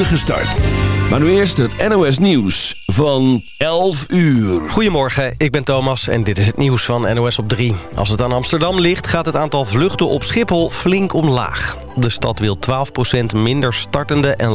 start. Maar nu eerst het NOS Nieuws van 11 uur. Goedemorgen, ik ben Thomas en dit is het nieuws van NOS op 3. Als het aan Amsterdam ligt, gaat het aantal vluchten op Schiphol flink omlaag. De stad wil 12% minder startende en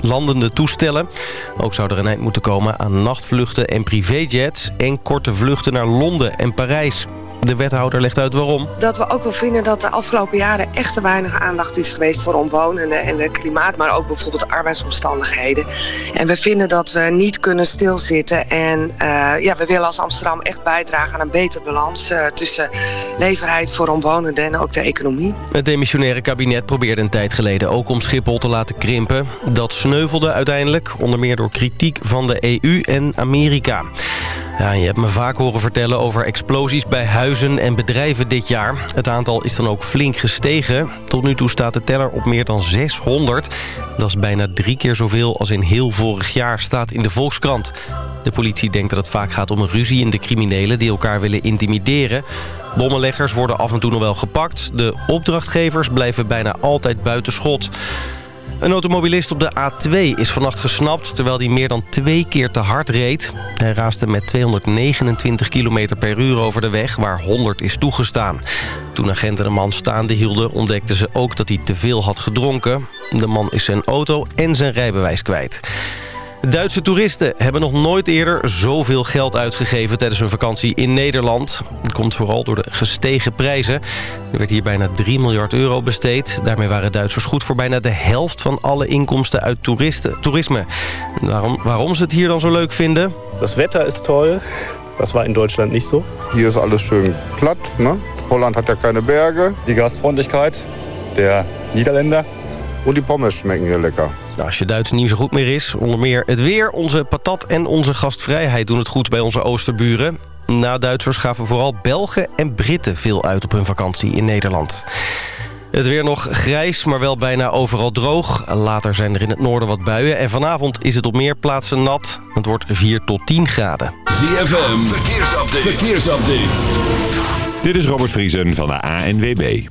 landende toestellen. Ook zou er een eind moeten komen aan nachtvluchten en privéjets... en korte vluchten naar Londen en Parijs. De wethouder legt uit waarom. Dat we ook wel vinden dat de afgelopen jaren echt te weinig aandacht is geweest voor omwonenden en het klimaat, maar ook bijvoorbeeld arbeidsomstandigheden. En we vinden dat we niet kunnen stilzitten en uh, ja, we willen als Amsterdam echt bijdragen aan een betere balans uh, tussen leverheid voor omwonenden en ook de economie. Het demissionaire kabinet probeerde een tijd geleden ook om Schiphol te laten krimpen. Dat sneuvelde uiteindelijk, onder meer door kritiek van de EU en Amerika. Ja, je hebt me vaak horen vertellen over explosies bij huizen en bedrijven dit jaar. Het aantal is dan ook flink gestegen. Tot nu toe staat de teller op meer dan 600. Dat is bijna drie keer zoveel als in heel vorig jaar, staat in de Volkskrant. De politie denkt dat het vaak gaat om ruzie in de criminelen die elkaar willen intimideren. Bommenleggers worden af en toe nog wel gepakt. De opdrachtgevers blijven bijna altijd buiten schot. Een automobilist op de A2 is vannacht gesnapt... terwijl hij meer dan twee keer te hard reed. Hij raaste met 229 km per uur over de weg... waar 100 is toegestaan. Toen agenten de man staande hielden... ontdekten ze ook dat hij te veel had gedronken. De man is zijn auto en zijn rijbewijs kwijt. Duitse toeristen hebben nog nooit eerder zoveel geld uitgegeven tijdens hun vakantie in Nederland. Dat komt vooral door de gestegen prijzen. Er werd hier bijna 3 miljard euro besteed. Daarmee waren Duitsers goed voor bijna de helft van alle inkomsten uit toeristen, toerisme. Waarom, waarom ze het hier dan zo leuk vinden? Het wetter is toll. Dat was in Duitsland niet zo. Hier is alles schön plat. Ne? Holland hat ja keine Berge. Die Gastvriendelijkheid der Niederländer. En die pommes schmecken hier lekker. Nou, als je Duits niet zo goed meer is, onder meer het weer, onze patat en onze gastvrijheid doen het goed bij onze oosterburen. Na Duitsers gaven vooral Belgen en Britten veel uit op hun vakantie in Nederland. Het weer nog grijs, maar wel bijna overal droog. Later zijn er in het noorden wat buien. En vanavond is het op meer plaatsen nat. Het wordt 4 tot 10 graden. ZFM, verkeersupdate. verkeersupdate. Dit is Robert Vriesen van de ANWB.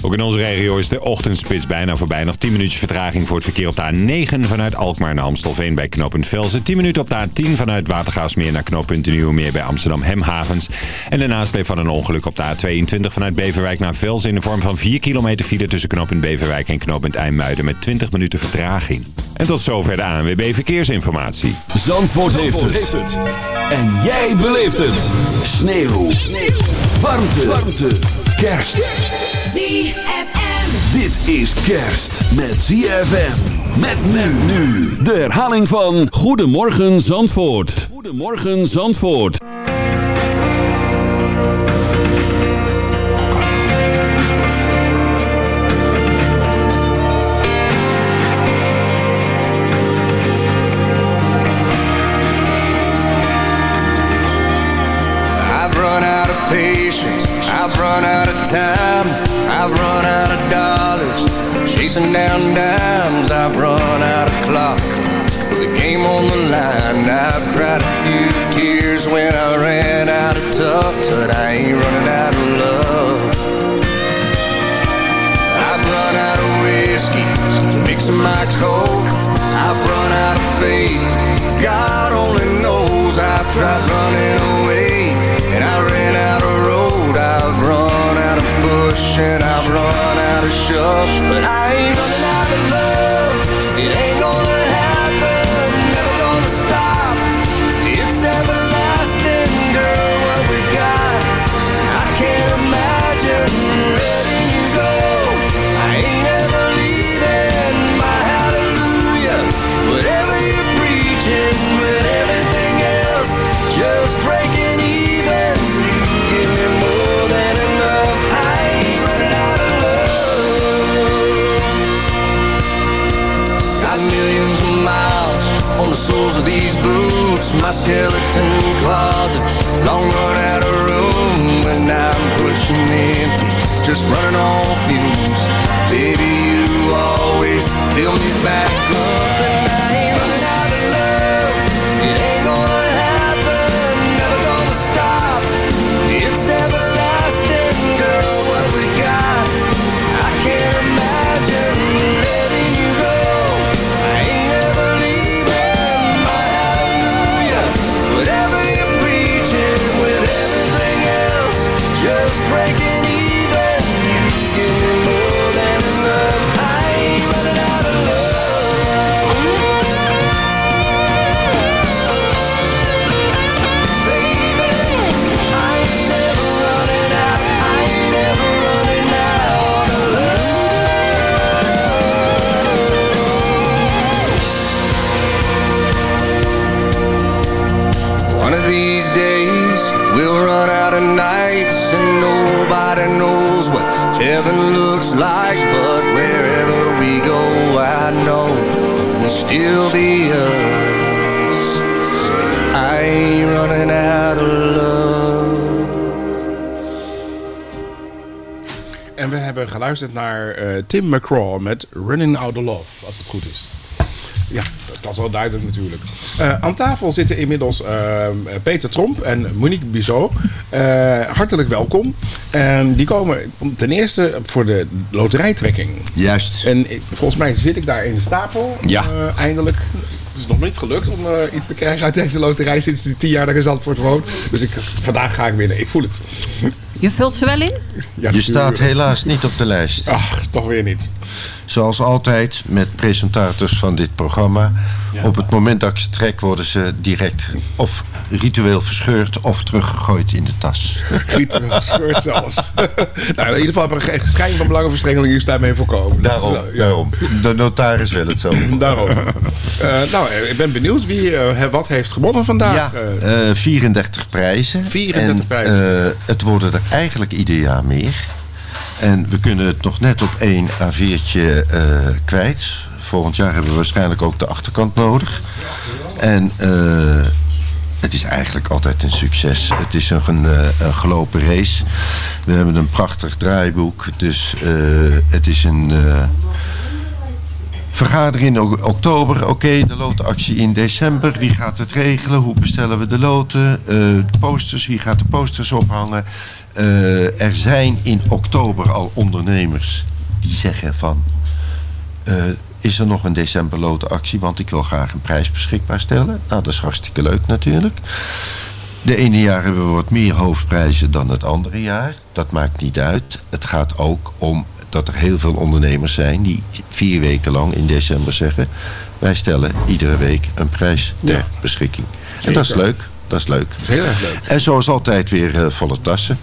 Ook in onze regio is de ochtendspits bijna voorbij. Nog 10 minuutjes vertraging voor het verkeer op de A9 vanuit Alkmaar naar Amstelveen bij knooppunt Velzen. 10 minuten op de A10 vanuit Watergaasmeer naar knooppunt Nieuwemeer bij Amsterdam Hemhavens. En de nasleep van een ongeluk op de A22 vanuit Beverwijk naar Velzen in de vorm van 4 kilometer file tussen knooppunt Beverwijk en knooppunt IJmuiden met 20 minuten vertraging. En tot zover de ANWB Verkeersinformatie. Zandvoort, heeft, het. En jij beleeft het. Sneeuw. Sneeuw. Warmte. Warmte. Kerst. ZFM. Dit is kerst met ZFM. Met men nu. De herhaling van Goedemorgen Zandvoort. Goedemorgen Zandvoort. I've run out of patience. I've run out of time. I've run out of dollars. Chasing down dimes. I've run out of clock. With the game on the line. I've cried a few tears when I ran out of tough. But I ain't running out of love. I've run out of whiskey to mix my coke. I've run out of faith. God only knows I've tried running run out of shove. But I ain't running out soles of these boots. My skeleton closets long run out of room, and I'm pushing empty, just running on fumes. Baby, you always fill me back up, and I these days. We'll run out of nights And nobody knows what heaven looks like. But wherever we go I know we'll still be us I ain't running out of love. En we hebben geluisterd naar uh, Tim McCraw met Running Out of Love, als het goed is. Ja, dat is wel duidelijk natuurlijk. Eh, aan tafel zitten inmiddels eh, Peter Tromp en Monique Bizot. Eh, hartelijk welkom. En die komen ten eerste voor de loterijtrekking. Juist. En volgens mij zit ik daar in de stapel. Ja. eh, eindelijk. Het is nog niet gelukt om eh, iets te krijgen uit deze loterij sinds die tien jaar dat ik in Zandvoort woon. Dus ik, vandaag ga ik winnen. Ik voel het. Je vult ze wel in? Ja, Je staat helaas niet op de lijst. Ach, toch weer niet. Zoals altijd met presentators van dit programma. Op het moment dat ik ze trek worden ze direct of ritueel verscheurd of teruggegooid in de tas. Ritueel verscheurd zelfs. nou, in ieder geval hebben we geen schijn van belangenverstrengeling is daarmee voorkomen. Is Daarom, ja, daarom. De notaris wil het zo. daarom. Eh, nou, eh, ik ben benieuwd wie eh, wat heeft gewonnen vandaag. Ja, Eh, eh, 34 prijzen. 34 en, prijzen. het worden er eigenlijk ieder jaar meer. En we kunnen het nog net op één A4'tje eh, kwijt. Volgend jaar hebben we waarschijnlijk ook de achterkant nodig. En eh, het is eigenlijk altijd een succes. Het is een, een, eh, een gelopen race. We hebben een prachtig draaiboek. Dus het is een... Vergadering in oktober. Oké, de lotenactie in december. Wie gaat het regelen? Hoe bestellen we de loten? Eh, posters. Wie gaat de posters ophangen? Eh, er zijn in oktober al ondernemers die zeggen van... eh, is er nog een december lotenactie? Want ik wil graag een prijs beschikbaar stellen. Nou, dat is hartstikke leuk natuurlijk. De ene jaar hebben we wat meer hoofdprijzen dan het andere jaar. Dat maakt niet uit. Het gaat ook om dat er heel veel ondernemers zijn die vier weken lang in december zeggen... wij stellen iedere week een prijs ter Ja. beschikking. En dat is leuk. Dat is leuk. dat is heel erg leuk. En zoals altijd weer eh, volle tassen.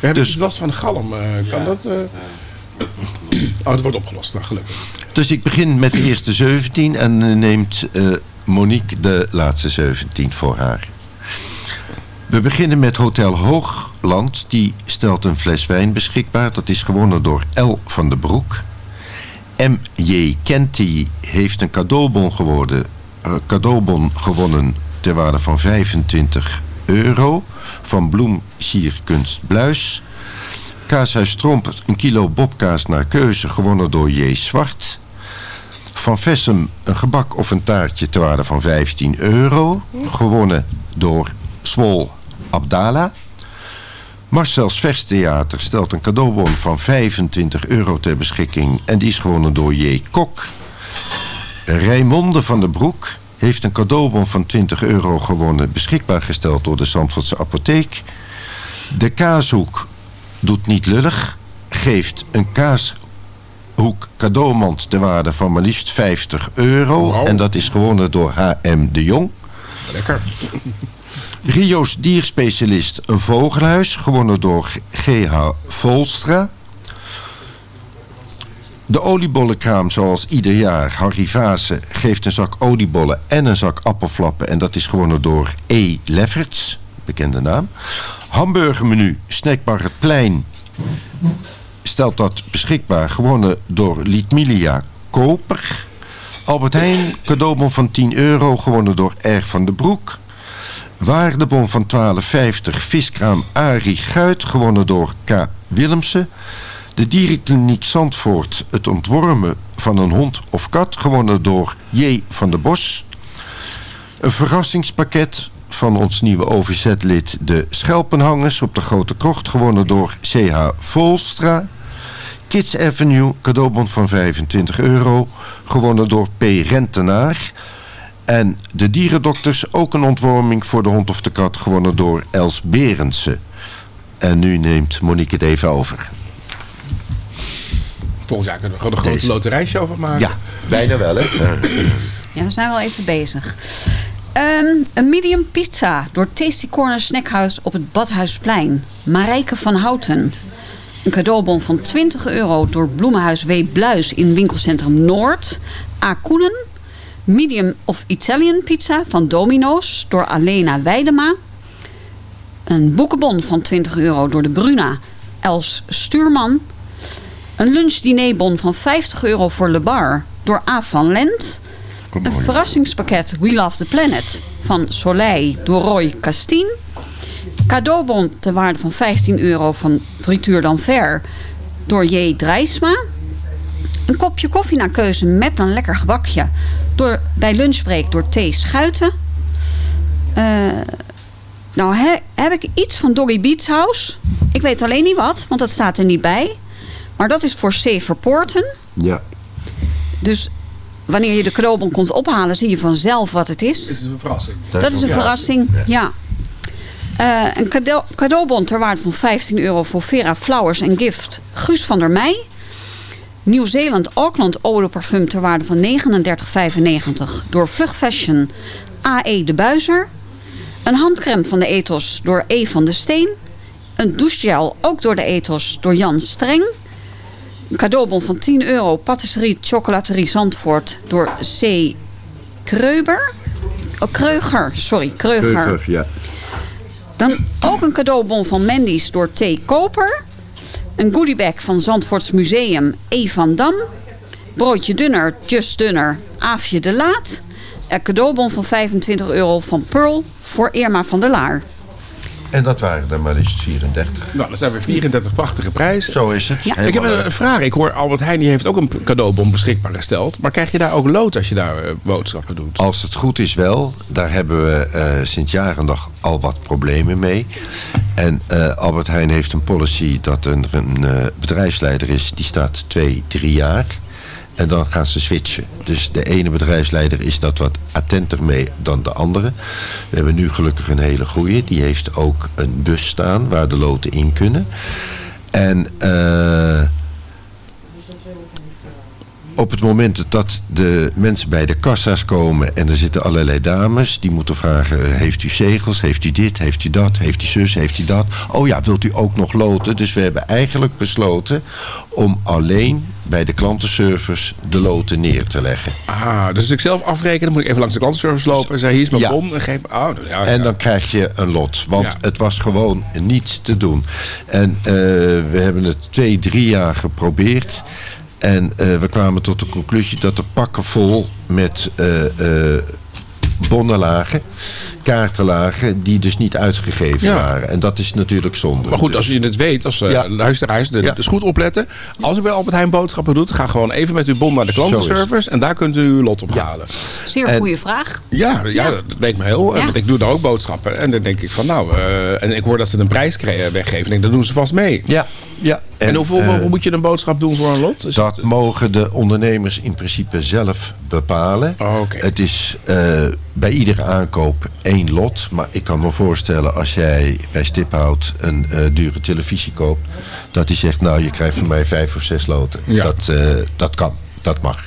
We hebben Dus- last van de galm. eh, kan dat? eh? Oh, het wordt opgelost. Nou, gelukkig. Dus ik begin met de eerste 17 en neemt eh, Monique de laatste 17 voor haar. We beginnen met Hotel Hoogland. Die stelt een fles wijn beschikbaar. Dat is gewonnen door L. van den Broek. M.J. Kenty heeft een cadeaubon, geworden, eh, cadeaubon gewonnen ter waarde van 25 euro. Van Bloem Sierkunst Bluis. Kaashuis Tromp, een kilo bobkaas naar keuze, gewonnen door J. Zwart. Van Vessem, een gebak of een taartje ter waarde van 15 euro. Gewonnen door Swol Abdala. Marcel's Verstheater stelt een cadeaubon van 25 euro ter beschikking. En die is gewonnen door J. Kok. Raymonde van der Broek heeft een cadeaubon van 20 euro gewonnen. Beschikbaar gesteld door de Zandvoortse apotheek. De kaashoek doet niet lullig. Geeft een kaashoek cadeaumand ter waarde van maar liefst 50 euro. Wow. En dat is gewonnen door H.M. de Jong. Lekker. Rio's dierspecialist een vogelhuis, gewonnen door G.H. Volstra. De oliebollenkraam zoals ieder jaar, Harry Vase, geeft een zak oliebollen en een zak appelflappen. En dat is gewonnen door E. Lefferts, bekende naam. Hamburgermenu, snackbar Het Plein, stelt dat beschikbaar, gewonnen door Lietmilia Koper. Albert Heijn, cadeaubon van 10 euro, gewonnen door R. van den Broek. Waardebon van 12,50 viskraam Arie Guit, gewonnen door K. Willemsen. De dierenkliniek Zandvoort, het ontwormen van een hond of kat, gewonnen door J. van der Bos. Een verrassingspakket van ons nieuwe OVZ-lid de Schelpenhangers op de Grote Krocht, gewonnen door C.H. Volstra. Kids Avenue, cadeaubon van 25 euro, gewonnen door P. Rentenaar. En de dierendokters ook een ontworming voor de hond of de kat, gewonnen door Els Berendsen. En nu neemt Monique het even over. Volgend jaar kunnen we gewoon een grote Deze. loterijshow van maken. Ja, bijna wel hè. Ja, we zijn wel even bezig. Ehm, een medium pizza door Tasty Corner Snackhuis op het Badhuisplein. Marijke van Houten. Een cadeaubon van 20 euro door Bloemenhuis W. Bluis in winkelcentrum Noord. A. Koenen. Medium of Italian pizza van Domino's door Alena Weidema. Een boekenbon van 20 euro door de Bruna Els Stuurman. Een lunchdinerbon van 50 euro voor Le Bar door A. van Lent. Een verrassingspakket We Love the Planet van Soleil door Roy Castien. Cadeaubon ter waarde van 15 euro van Frituur d'Anver door J. Drijsma. Een kopje koffie naar keuze met een lekker gebakje door, bij Lunchbreak door T. Schuiten. Eh, nou he- heb ik iets van Doggy Beats House. Ik weet alleen niet wat, want dat staat er niet bij. Maar dat is voor C. Verpoorten. Ja. Dus wanneer je de cadeaubon komt ophalen, zie je vanzelf wat het is. Dit is een verrassing. Dat is een verrassing, ja. Eh, een cadeau, cadeaubon ter waarde van 15 euro voor Vera Flowers en Gift. Guus van der Meij. Nieuw-Zeeland Auckland Eau de Parfum ter waarde van 39,95 door Vlug Fashion AE de Buizer. Een handcrème van de Ethos door E van de Steen. Een douchegel ook door de Ethos door Jan Streng. Een cadeaubon van 10 euro patisserie chocolaterie Zandvoort door C. Kreuber. Oh, Kreuger, sorry, Kreuger. Keurig, ja. Dan ook een cadeaubon van Mendy's door T. Koper. Een goodiebag van Zandvoorts Museum E. van Dam. Broodje dunner, Just Dunner, Aafje de Laat. Een cadeaubon van 25 euro van Pearl voor Irma van der Laar. En dat waren er maar liefst 34. Nou, dat zijn weer 34 prachtige prijzen. Zo is het. Ja. Ik heb een vraag. Ik hoor Albert Heijn die heeft ook een cadeaubon beschikbaar gesteld. Maar krijg je daar ook lood als je daar eh, boodschappen doet? Als het goed is wel. Daar hebben we eh, sinds jaren nog al wat problemen mee. En eh, Albert Heijn heeft een policy dat er een eh, bedrijfsleider is... die staat twee, drie jaar. En dan gaan ze switchen. Dus de ene bedrijfsleider is dat wat attenter mee dan de andere. We hebben nu gelukkig een hele goeie. Die heeft ook een bus staan waar de loten in kunnen. En... eh op het moment dat de mensen bij de kassa's komen en er zitten allerlei dames die moeten vragen: heeft u zegels, heeft u dit, heeft u dat, heeft u zus, heeft u dat? Oh ja, wilt u ook nog loten? Dus we hebben eigenlijk besloten om alleen bij de klantenservice de loten neer te leggen. Ah, dus als ik zelf afreken, dan moet ik even langs de klantenservice lopen en zeggen: hier is mijn Ja. bon. En geef. Oh, ja, En ja. dan krijg je een lot. Want het was gewoon niet te doen. En eh, we hebben het twee, drie jaar geprobeerd. En eh, we kwamen tot de conclusie dat er pakken vol met eh, eh, bonnen lagen, kaarten lagen, die dus niet uitgegeven Ja. waren. En dat is natuurlijk zonde. Maar goed, Dus- als je het weet, als uh, Ja. luisteraars, de, Ja. dus goed opletten. Als u bij Albert Heijn boodschappen doet, ga gewoon even met uw bon naar de klantenservice. En daar kunt u uw lot ophalen. Zeer En- goede vraag. Ja, ja, dat leek me heel. Ja. Want ik doe daar ook boodschappen. En dan denk ik van nou, eh, en ik hoor dat ze een prijs weggeven. Ik denk, dat doen ze vast mee. Ja, ja. En, hoeveel eh, hoe moet je een boodschap doen voor een lot? Dat mogen de ondernemers in principe zelf bepalen. Oh, oké. Het is eh, bij iedere aankoop één lot. Maar ik kan me voorstellen als jij bij Stiphout een eh, dure televisie koopt. Dat hij zegt, nou je krijgt van mij vijf of zes loten. Ja. Dat, dat kan, dat mag.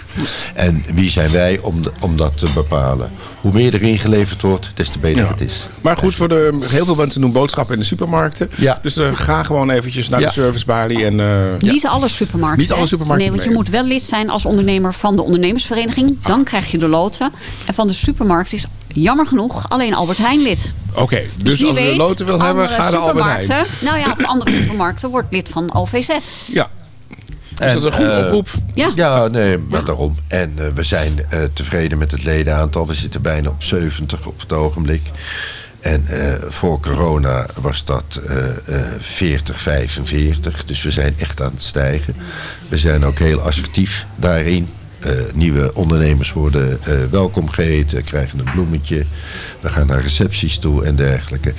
En wie zijn wij om, de- om dat te bepalen? Hoe meer er ingeleverd wordt, des te beter Ja. het is. Maar goed, voor de, heel veel mensen doen boodschappen in de supermarkten. Ja. Dus eh, ga gewoon eventjes naar Ja. de servicebalie. En, eh, Niet alle supermarkten. Niet alle supermarkten, Nee, want je moet wel lid zijn als ondernemer van de ondernemersvereniging. Dan krijg je de loten. En van de supermarkt is jammer genoeg alleen Albert Heijn lid. Oké, dus, wie als een weet, loten wil hebben, ga naar Albert Heijn. Nou ja, of andere supermarkten wordt lid van OVZ. Ja. Dus dat is een goede eh, oproep. Ja. nee, maar daarom. En eh, we zijn eh, tevreden met het ledenaantal. We zitten bijna op 70 op het ogenblik. En eh, voor corona was dat eh, eh, 40, 45. Dus we zijn echt aan het stijgen. We zijn ook heel assertief daarin. Eh, nieuwe ondernemers worden eh, welkom geheten, krijgen een bloemetje. We gaan naar recepties toe en dergelijke.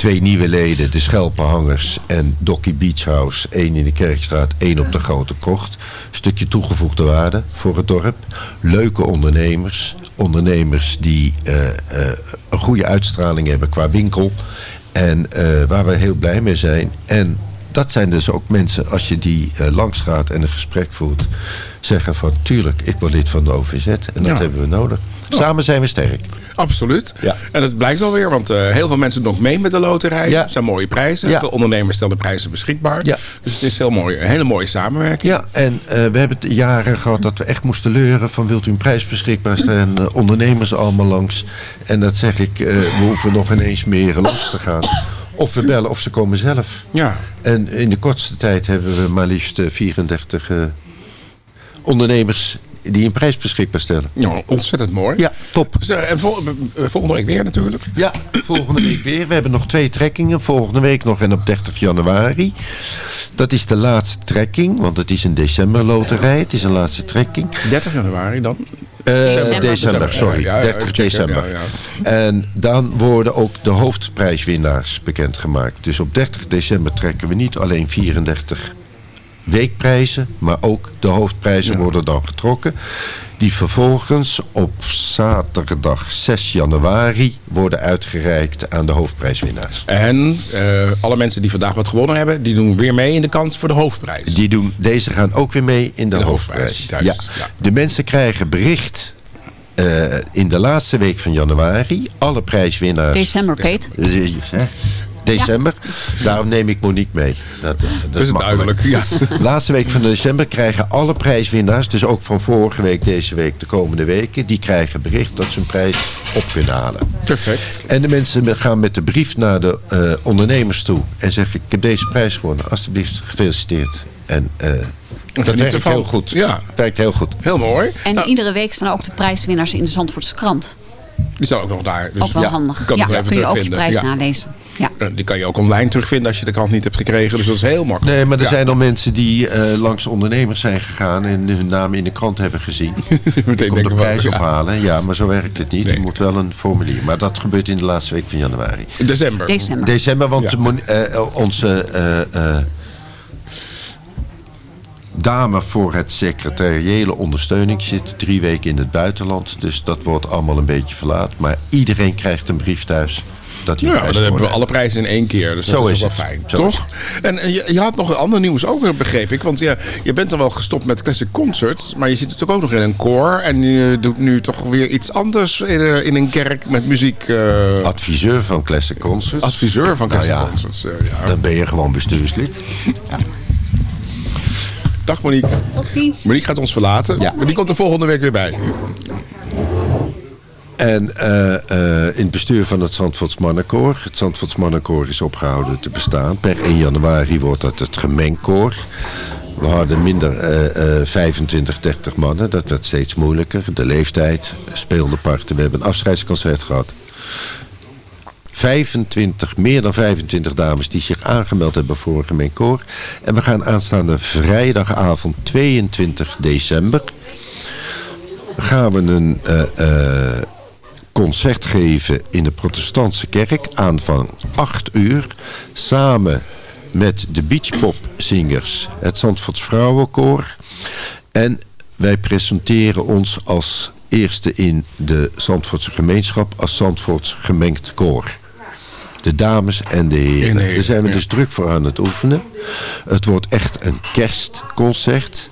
Twee nieuwe leden, de Schelpenhangers en Dokkie Beach House. één in de Kerkstraat, één op de Grote Krocht. Stukje toegevoegde waarde voor het dorp. Leuke ondernemers. Ondernemers die eh, eh, een goede uitstraling hebben qua winkel. En eh, waar we heel blij mee zijn. En dat zijn dus ook mensen, als je die langs gaat en een gesprek voert... zeggen van, tuurlijk, ik word lid van de OVZ. En dat Ja. hebben we nodig. Samen zijn we sterk. Absoluut. Ja. En dat blijkt wel weer, want eh, heel veel mensen doen ook mee met de loterij. Ja. Het zijn mooie prijzen. Ja. De ondernemers stellen prijzen beschikbaar. Ja. Dus het is heel mooi, een hele mooie samenwerking. Ja, en eh, we hebben het jaren gehad dat we echt moesten leuren van wilt u een prijs beschikbaar stellen, eh, ondernemers allemaal langs. En dat zeg ik, we hoeven nog ineens meer langs te gaan. Of we bellen of ze komen zelf. Ja. En in de kortste tijd hebben we maar liefst eh, 34 eh, ondernemers die een prijs beschikbaar stellen. Ja, ontzettend mooi. Ja, top. Dus, eh, en vol- eh, volgende week weer natuurlijk. Ja, volgende week weer. We hebben nog twee trekkingen. Volgende week nog en op 30 januari. Dat is de laatste trekking, want het is een decemberloterij. Het is een laatste trekking. 30 januari dan. Eh, December. december, sorry. Ja, ja, 30 even checken. december. Ja, En dan worden ook de hoofdprijswinnaars bekendgemaakt. Dus op 30 december trekken we niet alleen 34 weekprijzen, maar ook de hoofdprijzen worden dan getrokken. Die vervolgens op zaterdag 6 januari worden uitgereikt aan de hoofdprijswinnaars. En eh, alle mensen die vandaag wat gewonnen hebben, die doen weer mee in de kans voor de hoofdprijs. Die doen, deze gaan ook weer mee in de, De hoofdprijs. hoofdprijs, Ja. juist, ja. De mensen krijgen bericht eh, in de laatste week van januari. Alle prijswinnaars. December, Peet. Eh? December. Daarom neem ik Monique mee. Dat, dat, Dat is makkelijk. duidelijk. Ja. Laatste week van december krijgen alle prijswinnaars, dus ook van vorige week, deze week, de komende weken, die krijgen bericht dat ze een prijs op kunnen halen. Perfect. En de mensen gaan met de brief naar de eh, ondernemers toe en zeggen: Ik heb deze prijs gewonnen, alsjeblieft, gefeliciteerd. En eh, dat werkt heel goed. Ja. Werkt heel goed. Heel mooi. En Nou, iedere week staan ook de prijswinnaars in de Zandvoortse krant. die staan ook nog daar. Dus ook wel ja, handig. Kan ja, even kun je ook je prijs Ja. nalezen. Ja. Eh, Die kan je ook online terugvinden als je de krant niet hebt gekregen. Dus dat is heel makkelijk. Nee, maar er Ja. zijn al mensen die eh, langs ondernemers zijn gegaan en hun naam in de krant hebben gezien. Meteen Ik kom de prijs ophalen. Ja, maar zo werkt het niet. Nee. Er moet wel een formulier. Maar dat gebeurt in de laatste week van januari. December. December. December, want eh, onze eh, eh, dame voor het secretariële ondersteuning zit drie weken in het buitenland. Dus dat wordt allemaal een beetje verlaat. Maar iedereen krijgt een brief thuis. Dat Ja, dan hebben we alle prijzen in één keer. Dus Zo dat is, is ook wel het. fijn. Zo toch? En, en je, je had nog een ander nieuws ook, begreep ik. Want ja, je bent dan wel gestopt met classic concerts. Maar je zit natuurlijk ook nog in een koor. En je doet nu toch weer iets anders in, eh, in een kerk met muziek. eh. Adviseur van Classic Concerts. adviseur van Nou classic ja, concerts. eh, ja. Dan ben je gewoon bestuurslid. Dag Monique. Tot ziens. Monique gaat ons verlaten. Ja. Maar die komt er volgende week weer bij. En eh, eh, in het bestuur van het Zandvoorts Mannenkoor. Het Zandvoorts Mannenkoor is opgehouden te bestaan. Per 1 januari wordt dat het gemengkoor. We hadden minder eh, eh, 25, 30 mannen. Dat werd steeds moeilijker. De leeftijd speelde parten. We hebben een afscheidsconcert gehad. 25, meer dan 25 dames die zich aangemeld hebben voor een gemengd koor. En we gaan aanstaande vrijdagavond 22 december gaan we een concert geven in de protestantse kerk aan van 8 uur. Samen met de beachpopzingers, het Zandvoorts Vrouwenkoor. En wij presenteren ons als eerste in de Zandvoortse gemeenschap als Zandvoorts gemengd koor. De dames en de heren. Daar zijn we dus druk voor aan het oefenen. Het wordt echt een kerstconcert.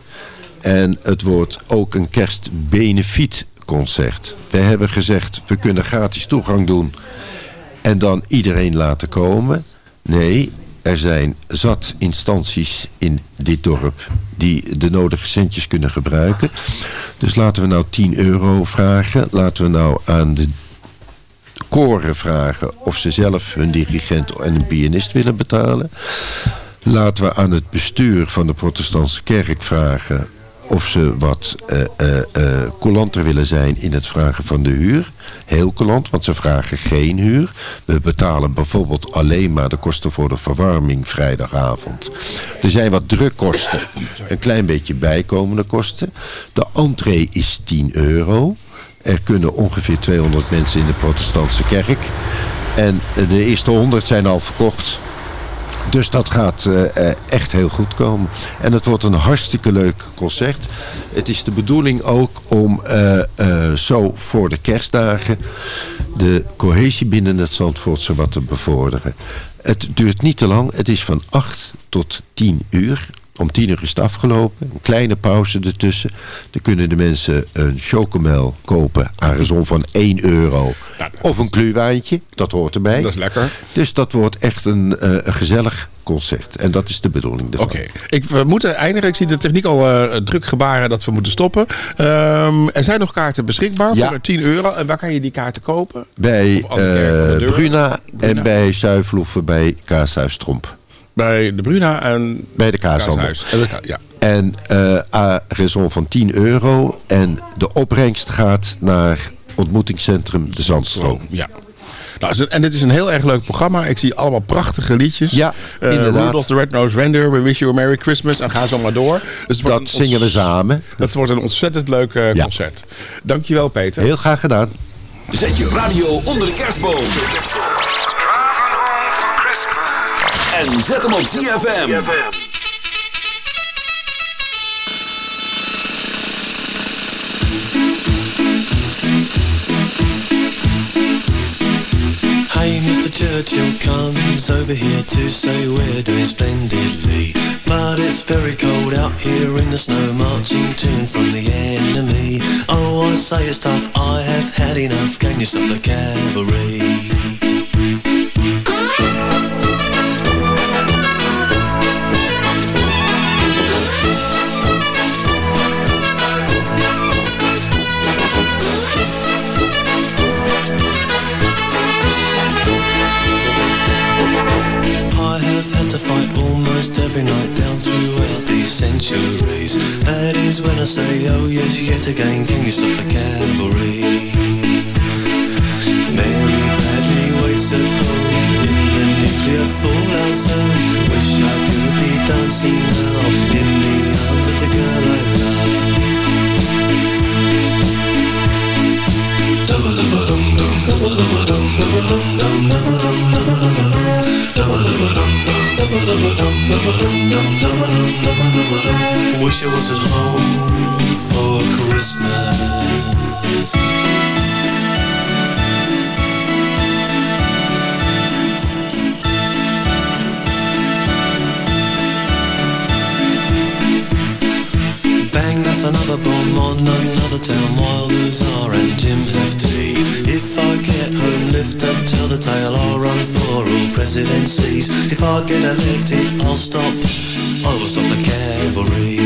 En het wordt ook een kerstbenefietconcert. We hebben gezegd, we kunnen gratis toegang doen en dan iedereen laten komen. Nee, er zijn zat instanties in dit dorp die de nodige centjes kunnen gebruiken. Dus laten we nou 10 euro vragen. Laten we nou aan de koren vragen of ze zelf hun dirigent en een pianist willen betalen. Laten we aan het bestuur van de protestantse kerk vragen of ze wat eh, coulanter willen zijn in het vragen van de huur. Heel coulant, want ze vragen geen huur. We betalen bijvoorbeeld alleen maar de kosten voor de verwarming vrijdagavond. Er zijn wat drukkosten, een klein beetje bijkomende kosten. De entree is 10 euro. Er kunnen ongeveer 200 mensen in de protestantse kerk. En de eerste 100 zijn al verkocht. Dus dat gaat eh, eh, echt heel goed komen. En het wordt een hartstikke leuk concert. Het is de bedoeling ook om eh, zo voor de kerstdagen de cohesie binnen het Zandvoortse wat te bevorderen. Het duurt niet te lang. Het is van 8 tot 10 uur. Om 10 uur is het afgelopen. Een kleine pauze ertussen. Dan kunnen de mensen een chocomel kopen aan gezond van 1 euro. Of een kluwijntje. Dat hoort erbij. Dat is lekker. Dus dat wordt echt een, eh, een gezellig concert. En dat is de bedoeling ervan. Oké, ik we moeten eindigen. Ik zie de techniek al eh, druk gebaren dat we moeten stoppen. Ehm, er zijn nog kaarten beschikbaar Ja. voor 10 euro. En waar kan je die kaarten kopen? Bij eh. Bruna, Bruna. en bij Zuivelhoeven bij Kaashuis Tromp. Bij de Bruna en Bij de kaashandel. Ja, En uh, à raison van 10 euro. En de opbrengst gaat naar ontmoetingscentrum De Zandstroom. Ja. Nou, en dit is een heel erg leuk programma. Ik zie allemaal prachtige liedjes. Ja, uh, inderdaad. Rudolph the Red-Nosed Reindeer, We Wish You a Merry Christmas. En ga zo maar door. Dus dat zingen we samen. Dat wordt een ontzettend leuk uh, ja. concert. Dankjewel, Peter. Heel graag gedaan. Zet je radio onder de kerstboom. En zet hem op ZFM. Hey, Mr. Churchill comes over here to say we're doing splendidly. But it's very cold out here in the snow, marching and from the enemy. Oh, I say it's tough, I have had enough. Can you stop the cavalry? These centuries. That is when I say, oh yes, yet again, can you stop the cavalry? Mary Bradley waits at home in the nuclear fallout zone. Wish I could be dancing now in the arms of the girl I love. Wish I was at home for Christmas. Bang, that's another bomb on another town. While the Luzar and Jim have tea If I get home, lift up, tell the tale I'll run Presidencies. If I get elected I'll stop. I will stop the cavalry.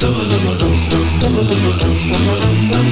Dum dum dum dum dum dum dum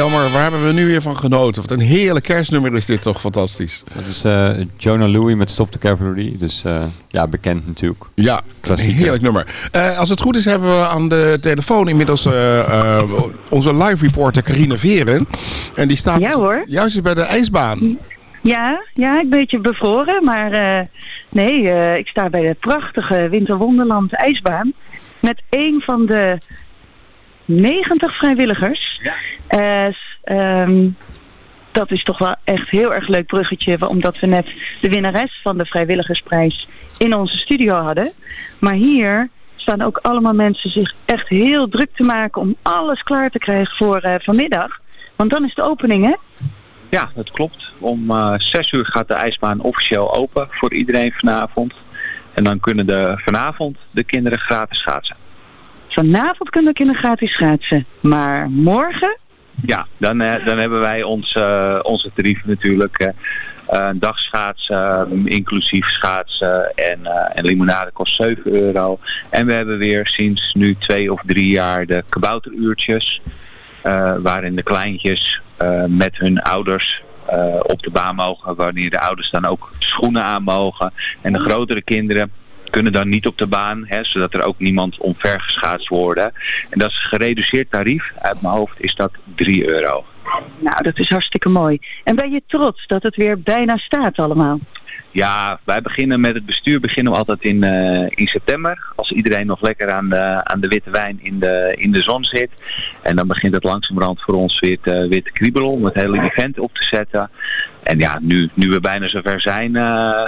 jammer, waar hebben we nu weer van genoten? Wat een heerlijk kerstnummer is dit toch fantastisch. Dat is uh, Jonah Louie met Stop the Cavalry. Dus uh, ja, bekend natuurlijk. Ja, een heerlijk nummer. Uh, als het goed is hebben we aan de telefoon inmiddels onze live reporter Carine Veren. En die staat ja, hoor. juist bij de ijsbaan. Ja, ja, een beetje bevroren. Maar nee, ik sta bij de prachtige Winterwonderland ijsbaan. Met een van de 90 vrijwilligers. Ja. Uh, um, dat is toch wel echt heel erg leuk bruggetje, omdat we net de winnares van de vrijwilligersprijs in onze studio hadden. Maar hier staan ook allemaal mensen zich echt heel druk te maken om alles klaar te krijgen voor uh, vanmiddag. Want dan is de opening, hè? Ja, dat klopt. Om uh, 6 uur gaat de ijsbaan officieel open voor iedereen vanavond. En dan kunnen de, vanavond de kinderen gratis schaatsen. Vanavond kunnen de kinderen gratis schaatsen. Maar morgen? Ja, dan, uh, dan hebben wij uh, onze tarieven natuurlijk. Uh, dagschaatsen, inclusief schaatsen en, en limonade kost 7 euro. En we hebben weer sinds nu twee of drie jaar de kabouteruurtjes. waarin de kleintjes met hun ouders op de baan mogen. Wanneer de ouders dan ook schoenen aan mogen. En de grotere kinderen kunnen dan niet op de baan, hè, zodat er ook niemand omvergeschaatst worden. En dat is een gereduceerd tarief. Uit mijn hoofd is dat 3 euro. Nou, dat is hartstikke mooi. En ben je trots dat het weer bijna staat allemaal? Ja, wij beginnen met het bestuur beginnen we altijd in, eh, in september. Als iedereen nog lekker aan de, aan de witte wijn in de, in de zon zit. En dan begint het langzamerhand voor ons weer te, weer te kriebelen om het hele event op te zetten. En ja, nu, nu we bijna zover zijn, eh,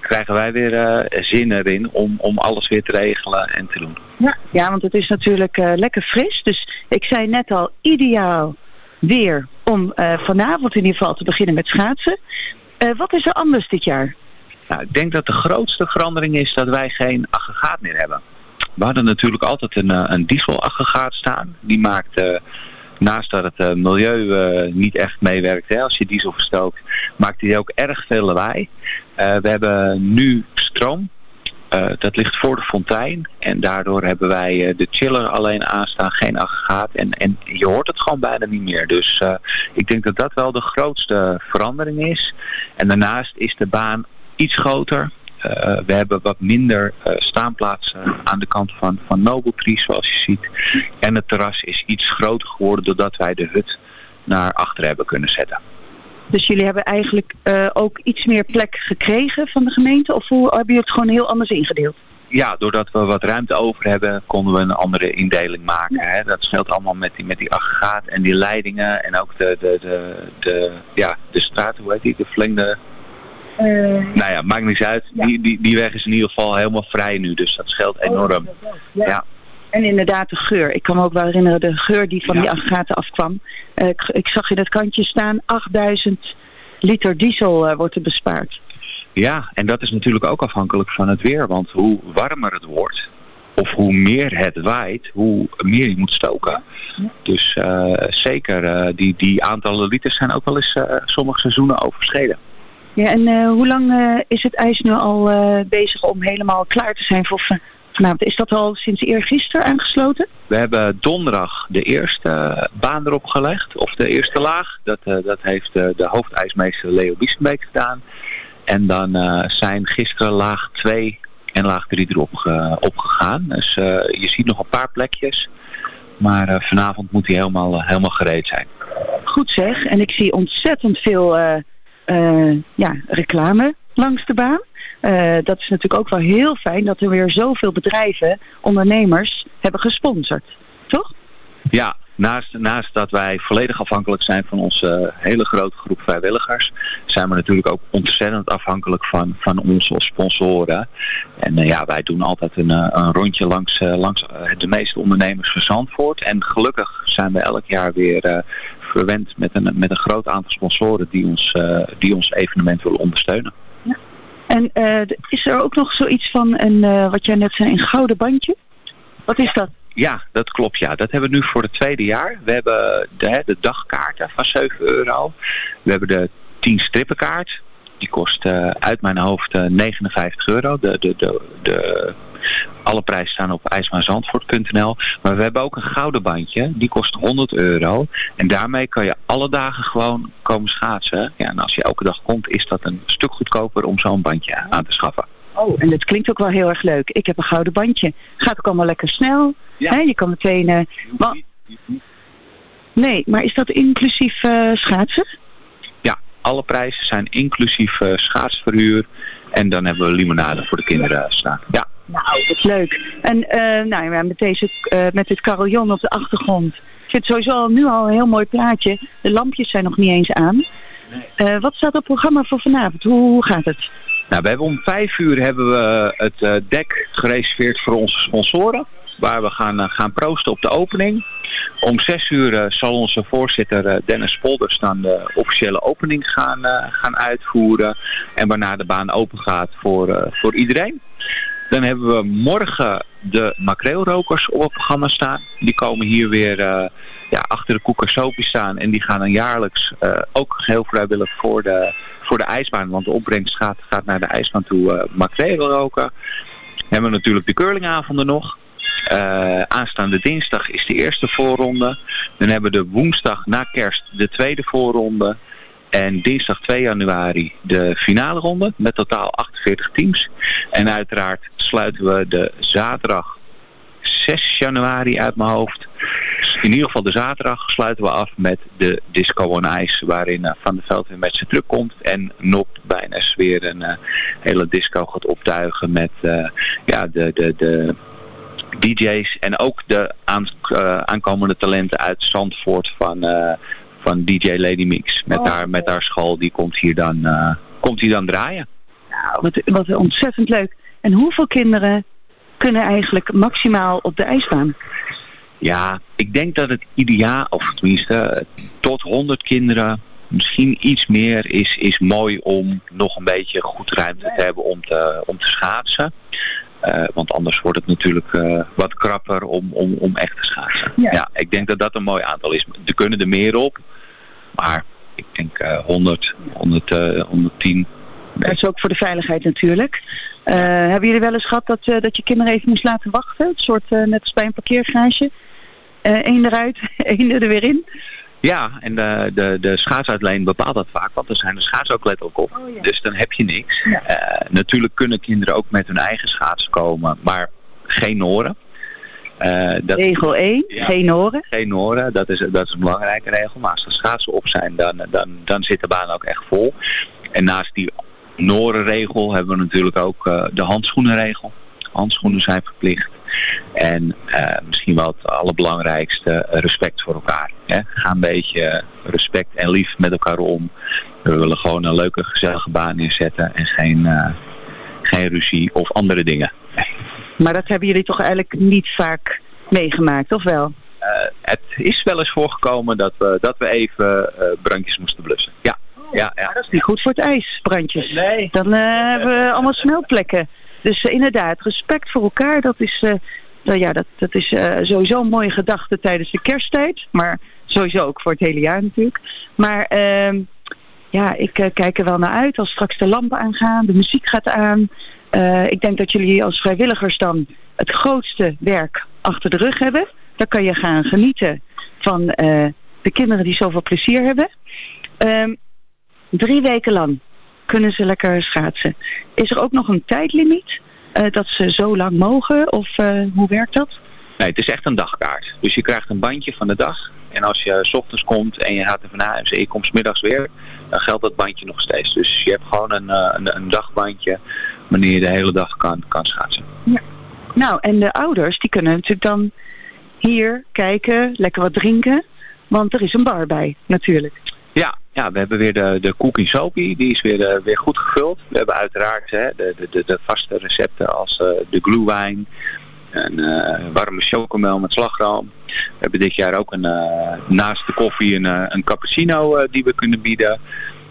krijgen wij weer eh, zin erin om, om alles weer te regelen en te doen. Ja, ja want het is natuurlijk eh, lekker fris. Dus ik zei net al, ideaal weer om eh, vanavond in ieder geval te beginnen met schaatsen. Wat is er anders dit jaar? Nou, ik denk dat de grootste verandering is dat wij geen aggregaat meer hebben. We hadden natuurlijk altijd een, een dieselaggregaat staan. Die maakt, naast dat het milieu niet echt meewerkt hè, als je diesel verstookt, maakt die ook erg veel lawaai. Eh, we hebben nu stroom. Eh, dat ligt voor de fontein. En daardoor hebben wij eh, de chiller alleen aanstaan, geen aggregaat. En, en je hoort het gewoon bijna niet meer. Dus ik denk dat dat wel de grootste verandering is. En daarnaast is de baan iets groter. We hebben wat minder staanplaatsen aan de kant van, van Noble Tree, zoals je ziet. En het terras is iets groter geworden doordat wij de hut naar achter hebben kunnen zetten. Dus jullie hebben eigenlijk eh, ook iets meer plek gekregen van de gemeente? Of hoe hebben jullie het gewoon heel anders ingedeeld? Ja, doordat we wat ruimte over hebben, konden we een andere indeling maken. Hè. Dat scheelt allemaal met die, met die aggregaat en die leidingen en ook de, de, de, de, ja, de straat, hoe heet die, de verlengde... Nou ja, maakt niks uit. Die, die, die weg is in ieder geval helemaal vrij nu, dus dat scheelt enorm. Ja. En inderdaad de geur. Ik kan me ook wel herinneren de geur die van die aggregaten afkwam. Eh, ik, ik zag in het kantje staan 8000 liter diesel eh, wordt er bespaard. Ja, en dat is natuurlijk ook afhankelijk van het weer. Want hoe warmer het wordt, of hoe meer het waait, hoe meer je moet stoken. Dus eh, zeker, die, die aantallen liters zijn ook wel eens sommige seizoenen overschreden. Ja, en hoe lang is het ijs nu al bezig om helemaal klaar te zijn voor vanavond? Is dat al sinds eergisteren aangesloten? We hebben donderdag de eerste eh, baan erop gelegd, of de eerste laag. Dat, eh, dat heeft eh, de hoofdijsmeester Leo Biesenbeek gedaan. En dan zijn gisteren laag 2 en laag 3 erop ge- opgegaan. Dus je ziet nog een paar plekjes. Maar vanavond moet hij helemaal, helemaal gereed zijn. Goed zeg. En ik zie ontzettend veel ja, reclame langs de baan. Eh, dat is natuurlijk ook wel heel fijn dat er weer zoveel bedrijven, ondernemers, hebben gesponsord. Toch? Ja, naast, naast dat wij volledig afhankelijk zijn van onze hele grote groep vrijwilligers, zijn we natuurlijk ook ontzettend afhankelijk van, van onze sponsoren. En eh, ja, wij doen altijd een, eh, een rondje langs, eh, langs eh, de meeste ondernemers van Zandvoort. En gelukkig zijn we elk jaar weer eh, verwend met een, met een groot aantal sponsoren die ons, eh, die ons evenement willen ondersteunen. En eh, is er ook nog zoiets van een, eh, wat jij net zei, een gouden bandje? Wat is dat? Ja, dat klopt. Ja. Dat hebben we nu voor het tweede jaar. We hebben de, de dagkaarten van 7 euro. We hebben de 10 strippenkaart. Die kost eh, uit mijn hoofd eh, 59 euro. De, de, de, de, alle prijzen staan op ijsmaarzandvoort.nl. Maar we hebben ook een gouden bandje. Die kost 100 euro. En daarmee kan je alle dagen gewoon komen schaatsen. Ja, en als je elke dag komt, is dat een stuk goedkoper om zo'n bandje aan te schaffen. Oh, en dat klinkt ook wel heel erg leuk. Ik heb een gouden bandje. Gaat ook allemaal lekker snel. Hè, je kan meteen... eh, Nee, maar is dat inclusief eh, schaatsen? Ja, alle prijzen zijn inclusief eh, schaatsverhuur. En dan hebben we limonade voor de kinderen staan. Ja. Nou, dat is leuk. En eh, nou, ja, met, deze, eh, met dit carillon op de achtergrond. Ik vind het sowieso al, nu al een heel mooi plaatje. De lampjes zijn nog niet eens aan. Eh, wat staat op het programma voor vanavond? Hoe, hoe gaat het? Nou, we hebben om vijf uur hebben we het dek gereserveerd voor onze sponsoren. Waar we gaan, gaan proosten op de opening. Om zes uur zal onze voorzitter Dennis Polders dan de officiële opening gaan, gaan uitvoeren. En waarna de baan open gaat voor, voor iedereen. Dan hebben we morgen de makreelrokers op het programma staan. Die komen hier weer eh, ja, achter de koekersopie staan. En die gaan dan jaarlijks eh, ook heel vrijwillig voor de, voor de ijsbaan. Want de opbrengst gaat, gaat naar de ijsbaan toe uh, makreel roken. Dan hebben we natuurlijk de curlingavonden nog. Eh, aanstaande dinsdag is de eerste voorronde. Dan hebben we de woensdag na kerst de tweede voorronde. En dinsdag 2 januari de finale ronde met totaal 48 teams. En uiteraard sluiten we de zaterdag 6 januari uit mijn hoofd. in ieder geval de zaterdag sluiten we af met de Disco on Ice. Waarin eh, Van der Veld weer met zijn truck komt. En Nop bij NS weer een eh, hele disco gaat optuigen met eh, ja, de, de, de DJ's. En ook de aan, aankomende talenten uit Zandvoort van, van DJ Lady Mix. Met, Oh, haar, met haar school, die komt hier dan, eh, komt hier dan draaien. Nou, wat, wat ontzettend leuk. En hoeveel kinderen kunnen eigenlijk maximaal op de ijsbaan? Ja, ik denk dat het ideaal, of tenminste tot 100 kinderen, misschien iets meer, is, is mooi om nog een beetje goed ruimte te hebben om te, om te schaatsen. Eh, want anders wordt het natuurlijk eh, wat krapper om, om, om echt te schaatsen. Ja. ik denk dat dat een mooi aantal is. Er kunnen er meer op, maar ik denk eh 100, 100 eh, 110. Dat is ook voor de veiligheid natuurlijk. Eh, hebben jullie wel eens gehad dat, eh, dat je kinderen even moest laten wachten? Een soort, eh, net als bij een parkeergarage. Eén eruit, één er weer in. Ja, en de, de, de schaatsuitleen bepaalt dat vaak, want er zijn de schaatsen ook letterlijk op. Dus dan heb je niks. Natuurlijk kunnen kinderen ook met hun eigen schaatsen komen, maar geen noren. Eh, dat, Regel 1, Ja. geen oren. Geen noren, dat is, dat is een belangrijke regel. Maar als de schaatsen op zijn, dan, dan, dan zit de baan ook echt vol. En naast die norenregel hebben we natuurlijk ook eh, de handschoenenregel. Handschoenen zijn verplicht. En eh, misschien wel het allerbelangrijkste, respect voor elkaar. Hè? Ga een beetje respect en lief met elkaar om. We willen gewoon een leuke, gezellige baan neerzetten en geen, geen ruzie of andere dingen. Maar dat hebben jullie toch eigenlijk niet vaak meegemaakt, of wel? Eh, het is wel eens voorgekomen dat we, dat we even eh, brandjes moesten blussen. Ja, ja, ja. Dat is niet goed voor het ijs, brandjes. Nee. Dan eh, hebben we allemaal smeltplekken. Dus inderdaad, respect voor elkaar, dat is, eh, nou ja, dat, dat is eh, sowieso een mooie gedachte tijdens de kersttijd. Maar sowieso ook voor het hele jaar natuurlijk. Maar ehm, ja, ik eh, kijk er wel naar uit als straks de lampen aangaan, de muziek gaat aan. Eh, ik denk dat jullie als vrijwilligers dan het grootste werk achter de rug hebben. Dan kan je gaan genieten van eh, de kinderen die zoveel plezier hebben. Ehm, drie weken lang kunnen ze lekker schaatsen. Is er ook nog een tijdlimiet dat ze zo lang mogen? Of hoe werkt dat? Nee, het is echt een dagkaart. Dus je krijgt een bandje van de dag. En als je s ochtends komt en je gaat naar huis en je komt middags weer, dan geldt dat bandje nog steeds. Dus je hebt gewoon een, eh, een, een dagbandje wanneer je de hele dag kan, kan schaatsen. Nou, en de ouders die kunnen natuurlijk dan hier kijken, lekker wat drinken. Want er is een bar bij, natuurlijk. Ja, ja, we hebben weer de, de cookie soapie, die is weer, eh, weer goed gevuld. We hebben uiteraard hè, de, de, de, de vaste recepten als eh, de glühwein, een eh, warme chocomel met slagroom. We hebben dit jaar ook een, eh, naast de koffie een, eh, een cappuccino eh, die we kunnen bieden.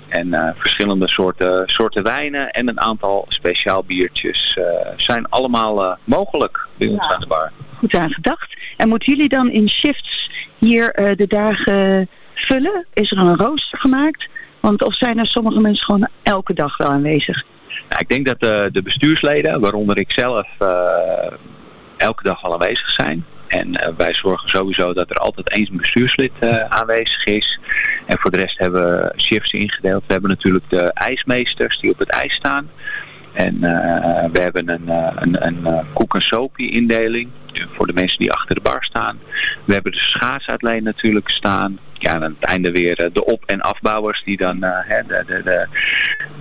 En verschillende soorten, soorten wijnen en een aantal speciaal biertjes zijn allemaal mogelijk bij ons Ja. aan de bar. Goed aan gedacht. En moeten jullie dan in shifts hier de dagen vullen? Is er een rooster gemaakt? Want of zijn er sommige mensen gewoon elke dag wel aanwezig? Nou, ik denk dat de, de bestuursleden, waaronder ik zelf, elke dag al aanwezig zijn. En eh, wij zorgen sowieso dat er altijd eens een bestuurslid eh, aanwezig is. En voor de rest hebben we shifts ingedeeld. We hebben natuurlijk de ijsmeesters die op het ijs staan. En eh, we hebben een, een, een eh, koek- en soapie indeling voor de mensen die achter de bar staan. We hebben de schaatsuitleen natuurlijk staan. Ja, en aan het einde weer de op- en afbouwers die dan hè, de, de,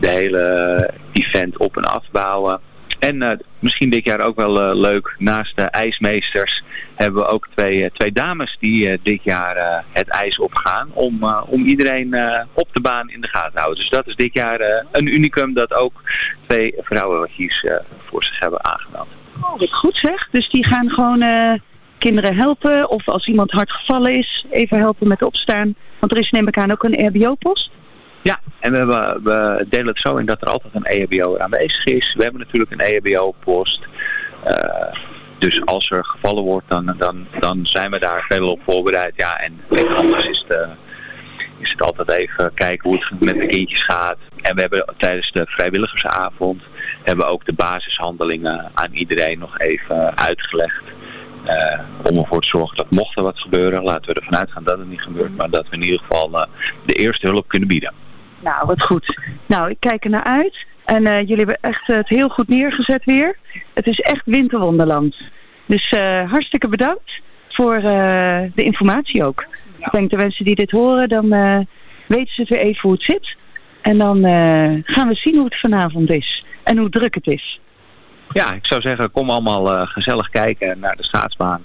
de hele event op- en afbouwen. En eh, misschien dit jaar ook wel eh, leuk, naast de ijsmeesters hebben we ook twee, eh, twee dames die dit jaar het ijs opgaan. Om, om iedereen op de baan in de gaten te houden. Dus dat is dit jaar een unicum dat ook twee vrouwenwachtjes eh voor zich hebben aangemeld. Oh, wat goed zeg. Dus die gaan gewoon kinderen helpen. Of als iemand hard gevallen is, even helpen met opstaan. Want er is neem ik aan ook een RBO-post. Ja, en we, hebben, delen het zo in dat er altijd een EHBO aanwezig is. We hebben natuurlijk een EHBO-post. Eh, dus als er gevallen wordt, dan, dan, dan zijn we daar veel op voorbereid. Ja, en anders is het, eh, is het altijd even kijken hoe het met de kindjes gaat. En we hebben tijdens de vrijwilligersavond hebben we ook de basishandelingen aan iedereen nog even uitgelegd. Eh, om ervoor te zorgen dat mocht er wat gebeuren, laten we ervan uitgaan dat het niet gebeurt, maar dat we in ieder geval de eerste hulp kunnen bieden. Nou, wat goed. Nou, ik kijk er naar uit. En eh, jullie hebben echt eh, het heel goed neergezet weer. Het is echt winterwonderland. Dus eh, hartstikke bedankt voor de informatie ook. Ik denk de mensen die dit horen, dan weten ze het weer even hoe het zit. En dan gaan we zien hoe het vanavond is. En hoe druk het is. Ja, ik zou zeggen, kom allemaal gezellig kijken naar de schaatsbaan.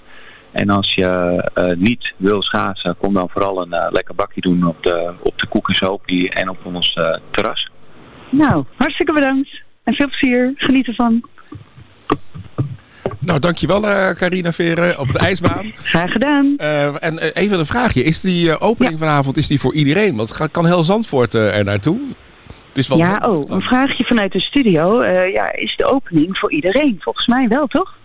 En als je eh, niet wil schaatsen, kom dan vooral een eh, lekker bakje doen op de, op de en op ons eh, terras. Nou, hartstikke bedankt. En veel plezier. Geniet ervan. Nou, dankjewel uh, Carina Veren op de ijsbaan. Graag gedaan. Uh, en uh, even een vraagje. Is die uh, opening ja. vanavond is die voor iedereen? Want kan heel Zandvoort er naartoe. Dus wat ja, oh, een vraagje vanuit de studio. ja, is de opening voor iedereen? Volgens mij wel, toch?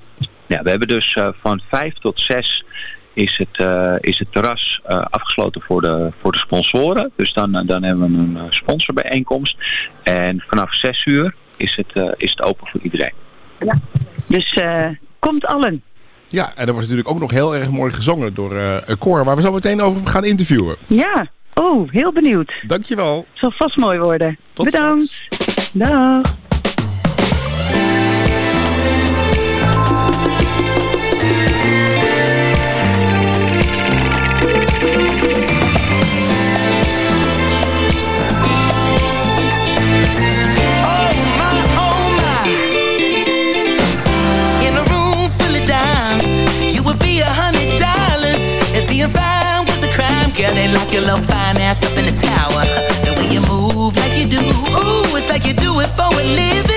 Ja, we hebben dus van 5 tot 6 is het, is het terras afgesloten voor de, voor de sponsoren. Dus dan, dan hebben we een sponsorbijeenkomst. En vanaf 6 uur is het, is het open voor iedereen. Ja. Dus uh, komt allen. Ja, en er wordt natuurlijk ook nog heel erg mooi gezongen door uh, een koor waar we zo meteen over gaan interviewen. Ja, oh, heel benieuwd. Dankjewel. Het zal vast mooi worden. Tot Bedankt. Straks. Dag. Ass up in the tower. The way you move like you do, ooh, it's like you do it for a living.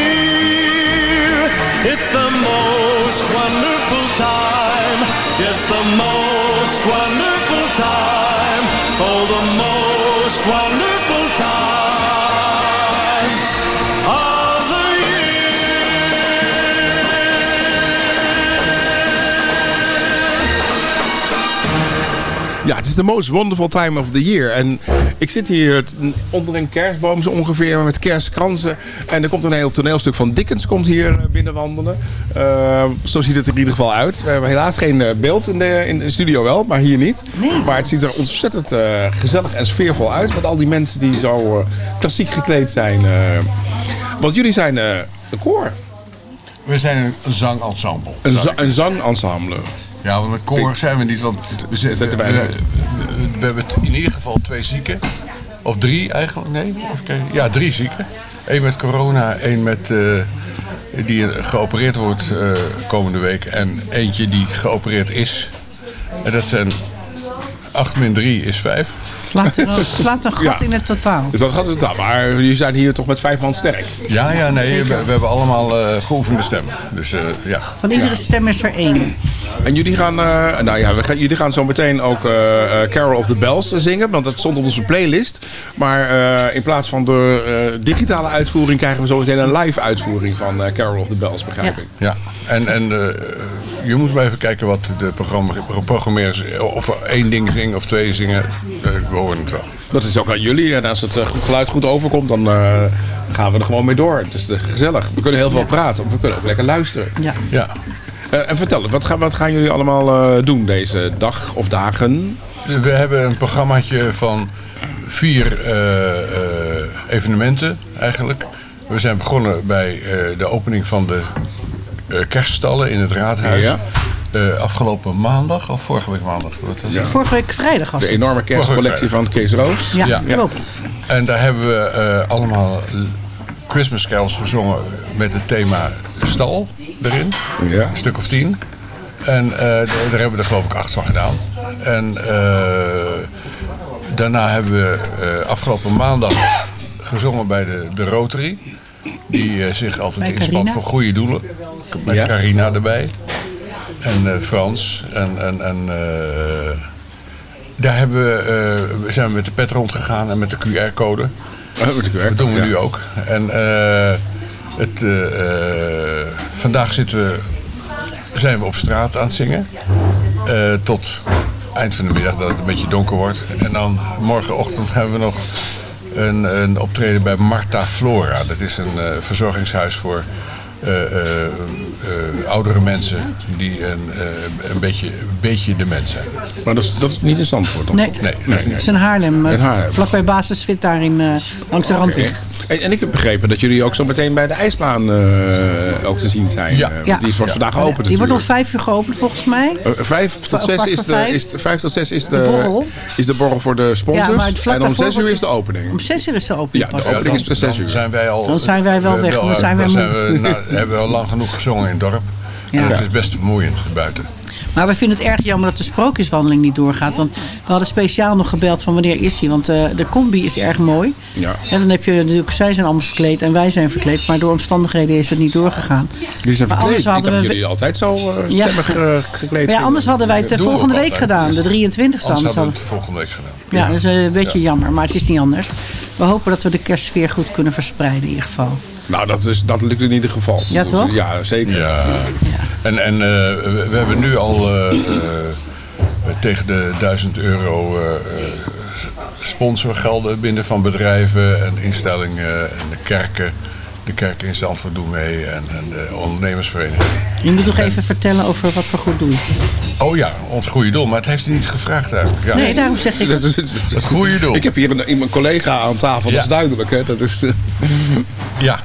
Ja, het is de most wonderful time of the year. En ik zit hier onder een kerstboom zo ongeveer met kerstkransen. En er komt een heel toneelstuk van Dickens komt hier eh, binnenwandelen. Eh, zo ziet het er in ieder geval uit. We hebben helaas geen eh, beeld in de, in de studio wel, maar hier niet. Maar het ziet er ontzettend gezellig en sfeervol uit. Met al die mensen die zo klassiek gekleed zijn. eh. want jullie zijn eh, een koor. We zijn een zangensemble. Een, za een zangensemble. Ja, want een koor zijn we niet, want we, zitten, Zetten we, wij we, we hebben het in ieder geval twee zieken. Of drie eigenlijk, nee? Ja, drie zieken. Eén met corona, één met, eh, die geopereerd wordt eh, komende week en eentje die geopereerd is. En dat zijn 8 min 3 is 5. Slaat, er, een- slaat een gat Ja. in het totaal. Dus dat gaat het aan. Maar jullie zijn hier toch met vijf man sterk. Ja, ja, nee, we, hebben allemaal eh geoefende stemmen. Dus eh, ja. Van iedere stem is er één. En jullie gaan, eh, nou ja, we gaan, jullie gaan zo meteen ook eh, eh, Carol of the Bells zingen. Want dat stond op onze playlist. Maar eh, in plaats van de eh, digitale uitvoering krijgen we zo meteen een live uitvoering van eh, Carol of the Bells, begrijp ik. Ja, en, en eh, je moet maar even kijken wat de programma, programmeurs... of één ding zingen of twee zingen. eh, we horen het wel. Dat is ook aan jullie. En als het goed geluid goed overkomt, dan eh, gaan we er gewoon mee door. Dus eh, gezellig. We kunnen heel veel praten. maar We kunnen ook lekker luisteren. Ja. Ja. Eh, en vertel, wat, gaan- wat gaan jullie allemaal eh, doen deze dag of dagen? We hebben een programmaatje van vier eh, eh, evenementen eigenlijk. We zijn begonnen bij eh, de opening van de eh, kerststallen in het raadhuis. Ja. Eh, afgelopen maandag, of vorige week maandag? Wat was? Vorige week vrijdag was De het. enorme kerstcollectie van Kees Roos. Ja, klopt. En daar hebben we eh, allemaal Christmas carols gezongen met het thema stal erin. Ja. Een stuk of tien. En eh, daar hebben we er geloof ik acht van gedaan. En eh, daarna hebben we eh, afgelopen maandag gezongen bij de, de Rotary. Die zich altijd Bij inspant Carina. voor goede doelen. Met Ja. Carina erbij. En eh, Frans. En, en, en eh, daar hebben we, eh, zijn we met de pet rondgegaan en met de QR-code. Oh, met de QR-code, Dat doen we ja. nu ook. En eh, het, eh, eh, vandaag zitten we, zijn we op straat aan het zingen. Eh, tot eind van de middag dat het een beetje donker wordt. En dan morgenochtend gaan we nog een, een optreden bij Marta Flora. Dat is een eh, verzorgingshuis voor eh, eh, eh, oudere mensen die een, eh, een, beetje, een beetje dement zijn. Maar dat is, dat is niet in Zandvoort, toch? Nee, Nee, nee, het is in Haarlem. In Haarlem. Vlakbij basisfit daar in, eh, langs de Oké. randweg. En, en ik heb begrepen dat jullie ook zo meteen bij de ijsbaan eh, ook te zien zijn. Ja. Eh, want. Die wordt vandaag Ja, geopend Die wordt om natuurlijk. vijf uur geopend volgens mij. Eh, vijf tot zes is de, vijf. is de, vijf tot zes is de, De borrel. is de borrel voor de sponsors. Ja, maar het vlak en om zes uur is de opening. Om zes uur is de opening Ja, de opening is om zes uur. Dan zijn wij al, Dan zijn wij wel weg, dan zijn wij dan moe. we, nou, hebben we al lang genoeg gezongen in het dorp. Ja. En het is best vermoeiend buiten. Maar we vinden het erg jammer dat de sprookjeswandeling niet doorgaat. Want we hadden speciaal nog gebeld van wanneer is die. Want eh, de combi is erg mooi. Ja. En dan heb je natuurlijk, zij zijn allemaal verkleed en wij zijn verkleed. Maar door omstandigheden is het niet doorgegaan. Jullie zijn verkleed. anders hadden we- jullie altijd zo eh, stemmig eh, gekleed ja, anders hadden wij het volgende week gedaan. De 23e. Anders Anders hadden we het volgende week gedaan. Ja, dat is een beetje jammer. Maar het is niet anders. We hopen dat we de kerstsfeer goed kunnen verspreiden in ieder geval. Nou, dat, is, dat lukt in ieder geval. Ja, toch? Ja, zeker. Ja. En, en eh, we, we hebben nu al eh, eh, tegen de 1000 euro eh, eh, sponsorgelden binnen van bedrijven en instellingen en de kerken. De kerken in Zandvoort doen mee en, en de ondernemersvereniging. Je moet nog even vertellen over wat voor goed doel is. Oh ja, ons goede doel. Maar het heeft hij niet gevraagd eigenlijk. Ja. Nee, daarom zeg ik Dat het. is, Het goede doel. Ik heb hier een, een collega aan tafel, dat is duidelijk. Hè? Dat is, Ja,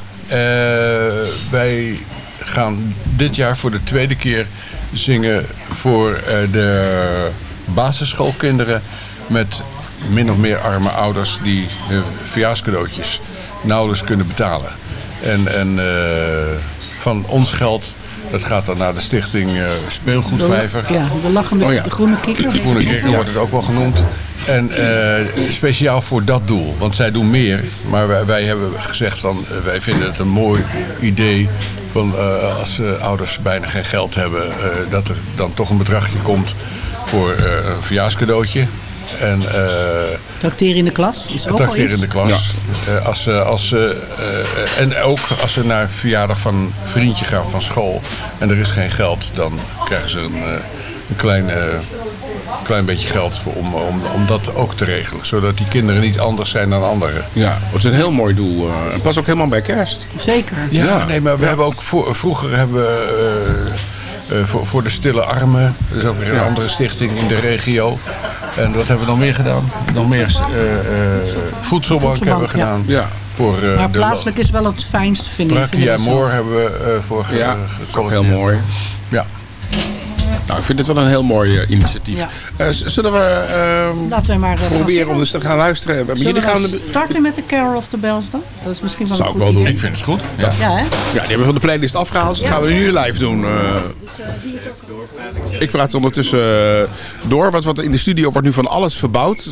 wij gaan dit jaar voor de tweede keer zingen voor eh, de basisschoolkinderen met min of meer arme ouders die hun verjaarscadeautjes nauwelijks kunnen betalen. En, en eh, van ons geld, dat gaat dan naar de stichting eh, Speelgoedvijver. Ja, de lachende, Oh ja. de groene kikker. De Groene Kerken wordt het ook wel genoemd. En eh, speciaal voor dat doel. Want zij doen meer. Maar wij, wij hebben gezegd van eh, wij vinden het een mooi idee. Van, eh, als eh, ouders bijna geen geld hebben. eh, dat er dan toch een bedragje komt voor eh, een verjaarscadeautje. En eh, Tracteren in de klas is ook al tracteren in de klas. Eh, als, ze- als, ze, eh, en ook als ze naar een verjaardag van een vriendje gaan van school en er is geen geld, dan krijgen ze een, eh, een klein, eh, klein beetje geld voor, om, om, om dat ook te regelen. Zodat die kinderen niet anders zijn dan anderen. ja, het is een heel mooi doel. eh, en pas ook helemaal bij kerst. Zeker. Ja, Ja. nee, maar we hebben ook voor, vroeger hebben we eh, eh, voor, voor de stille armen, dat is ook weer een Ja. andere stichting in de regio. En wat hebben we nog meer gedaan? Nog meer eh, eh, voedselbank, hebben we gedaan. Ja. Voor, eh, Maar de plaatselijk is wel het fijnste, vind ik. vinden Brakia. Moor hebben we eh, voor ge- Ja, ge- dat is ook gecollecteerd. heel mooi. Ja. Nou, ik vind het wel een heel mooi eh, initiatief. Ja. Eh, zullen we ehm, Laten wij maar eh, proberen om eens te gaan luisteren? Maar Zullen Jullie gaan we starten met de Carol of the Bells dan? Dat is misschien wel Zou een ik wel doen. idee. Ik vind het goed. Ja. Ja, hè? ja, die hebben we van de playlist afgehaald. Dus dat gaan we nu live doen. eh. ik praat ondertussen door. Wat, wat in de studio wordt nu van alles verbouwd.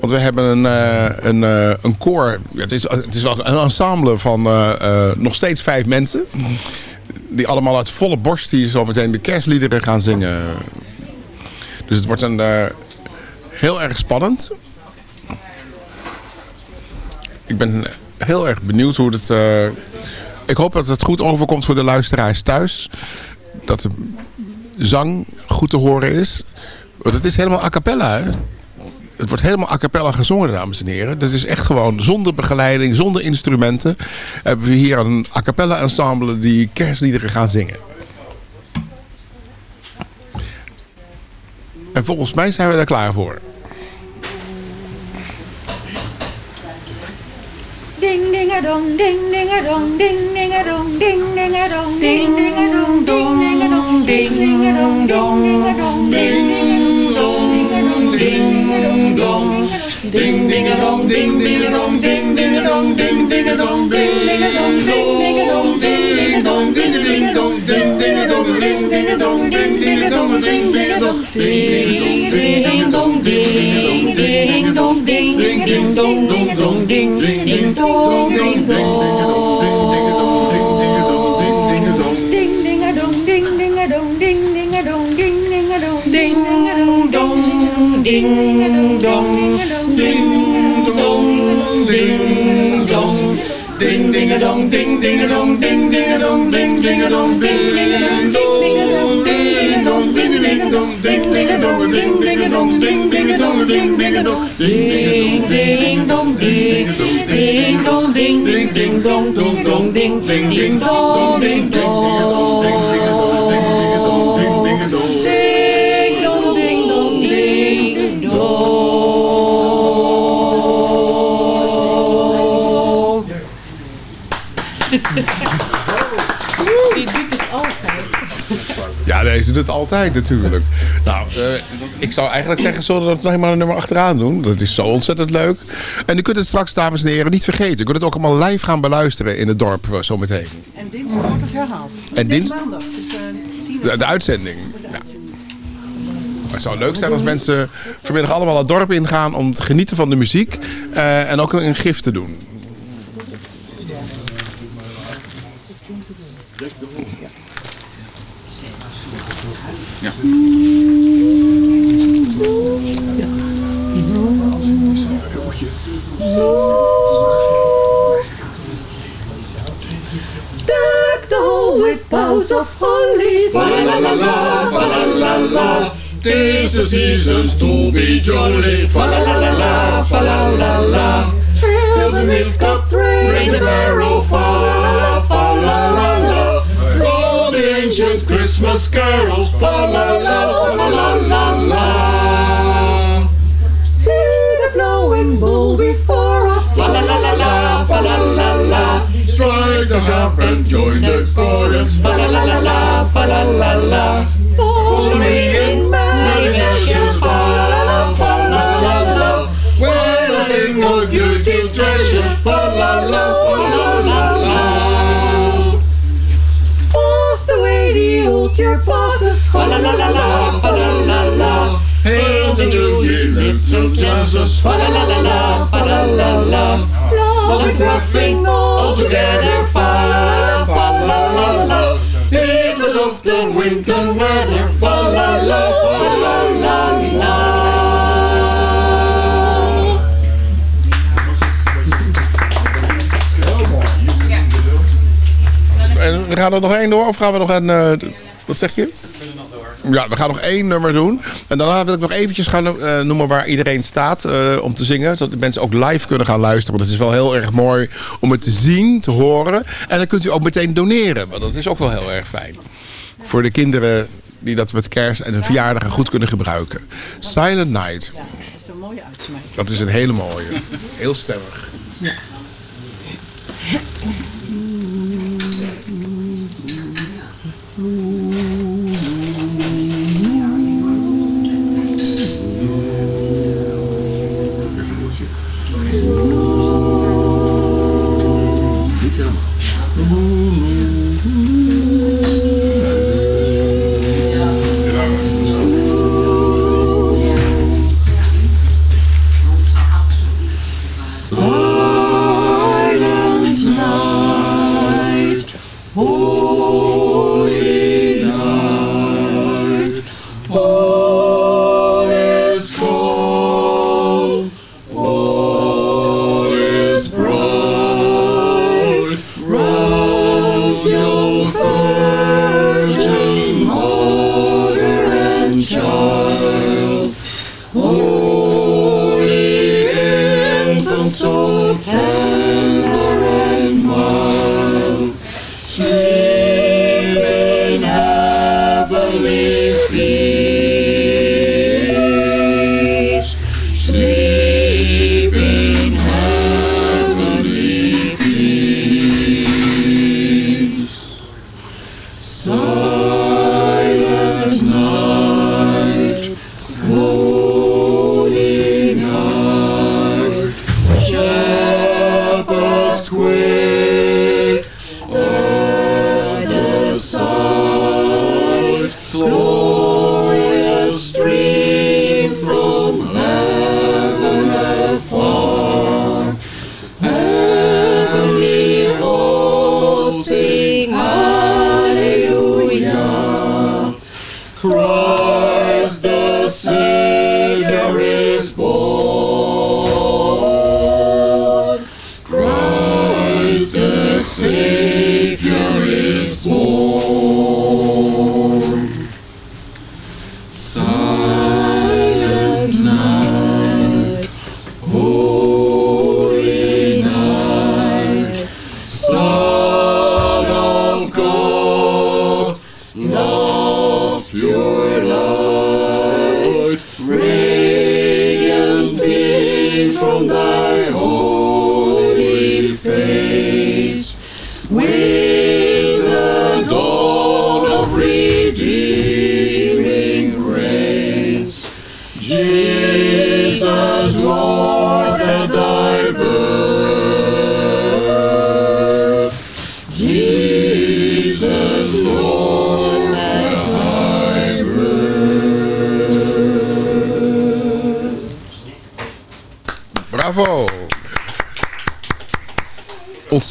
Want we hebben een, eh, een, eh, een koor. Ja, het, is, het is wel een ensemble van nog steeds vijf mensen. Die allemaal uit volle borst hier zo meteen de kerstliederen gaan zingen. Dus het wordt een, eh, heel erg spannend. Ik ben heel erg benieuwd hoe het... eh, ik hoop dat het goed overkomt voor de luisteraars thuis. Dat de zang goed te horen is. Want het is helemaal a cappella, hè? Het wordt helemaal a cappella gezongen, dames en heren. Dat is echt gewoon zonder begeleiding, zonder instrumenten. Hebben we hier een a cappella ensemble die kerstliederen gaan zingen. En volgens mij zijn we daar klaar voor. Ding ding dong, ding ding a dong, ding ding a dong, ding ding a dong, ding ding a dong, ding ding a dong, ding ding a dong, ding ding a dong, ding ding a dong, ding ding a dong, ding ding a dong, ding ding a dong, ding ding a dong, ding ding a dong, ding ding a dong, ding ding a dong, ding ding a dong, ding ding a dong, ding ding a dong, ding ding a dong, ding ding a dong, ding ding a dong, ding ding a dong, ding ding ding dong dong dong ding ding ding dong ding Ding ding dong, ding dong, ding dong. Ding ding a dong, ding ding a dong, ding ding dong, ding ding dong, ding ding dong, ding dong, ding ding dong, ding ding dong, ding ding dong, ding ding dong, ding ding ding dong, ding ding dong, ding ding dong, ding ding dong, dong dong, ding ding dong, ding dong, ding dong. Die doet het altijd. Ja, nee, ze doet het altijd natuurlijk. Nou, eh, ik zou eigenlijk zeggen, zullen we dat nog maar een nummer achteraan doen? Dat is zo ontzettend leuk. En u kunt het straks, dames en heren, niet vergeten. U kunt het ook allemaal live gaan beluisteren in het dorp eh, zometeen. En dinsdag wordt het herhaald. En dins- maandag. Dus, eh, De, de uitzending. Ja. Maar het zou leuk zijn als mensen vanmiddag allemaal het dorp ingaan om te genieten van de muziek. eh, en ook een gift te doen. Ja. Deck the hall with boughs of holly. Fa la la la la, fa la la la. Tis the season to be jolly. Fa la la la la, fa la la la. Fill the milk cup, bring the barrel, fa Christmas carols, fa la la, fa la la la. See the flowing bowl before us. Fa la la la la, fa la la la. Strike the harp and join the chorus. Fa la la la la, fa la la la. Follow me in merry measures. Fa la fa la la la. I sing of beauty's treasure. La la, fa la la old year passes. Fa la la la la, fa la la la. Hail the new year, lifts and glasses. Fa la la la la, fa la la la. Love and laughing all together. Fa fa la la la. It was of the winter weather. Fa la la, fa la gaan er nog één door of gaan we nog een... eh, wat zeg je? Ja, we gaan nog één nummer doen. En daarna wil ik nog eventjes gaan eh, noemen waar iedereen staat eh, om te zingen. Zodat de mensen ook live kunnen gaan luisteren. Want het is wel heel erg mooi om het te zien, te horen. En dan kunt u ook meteen doneren. Want dat is ook wel heel erg fijn. Voor de kinderen die dat met kerst en hun verjaardagen goed kunnen gebruiken. Silent Night. Dat is een mooie uitsmijter. Dat is een hele mooie. Heel stemmig. Ja.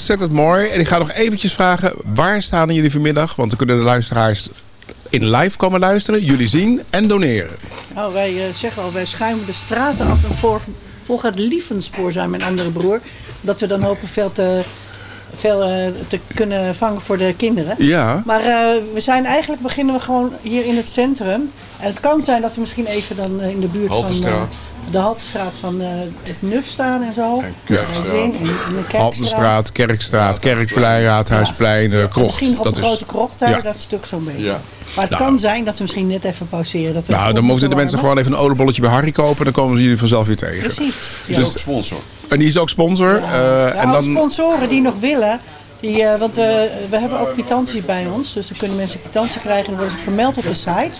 Ontzettend mooi. En ik ga nog eventjes vragen, waar staan jullie vanmiddag? Want dan kunnen de luisteraars in live komen luisteren, jullie zien en doneren. Nou, wij eh, zeggen al, wij schuimen de straten af en voor, volgen het lievenspoor, zijn mijn andere broer. Dat we dan hopen veel te, veel, eh, te kunnen vangen voor de kinderen. Ja. Maar eh, we zijn eigenlijk, beginnen we gewoon hier in het centrum. En het kan zijn dat we misschien even dan in de buurt van Haltestraat. eh, de Haltestraat van eh, het Nuf staan en zo. Kerkstraat. En, de Kerkstraat. Haltestraat, Kerkstraat, Kerkplein, Raadhuisplein, eh, Krocht. Misschien op dat de is- grote krocht daar, Ja. dat stuk zo'n beetje. Ja. Maar het Nou. kan zijn dat we misschien net even pauzeren. Dat we Nou, dan moeten de mensen gewoon even een oliebolletje bij Harry kopen. Dan komen ze jullie vanzelf weer tegen. Precies. Die is ook sponsor. En die is ook sponsor. eh, Ja, en dan, sponsoren die nog willen, die, eh, want we, we hebben ook kwitantie bij ons. Dus dan kunnen mensen kwitantie krijgen en dan worden ze vermeld op de site.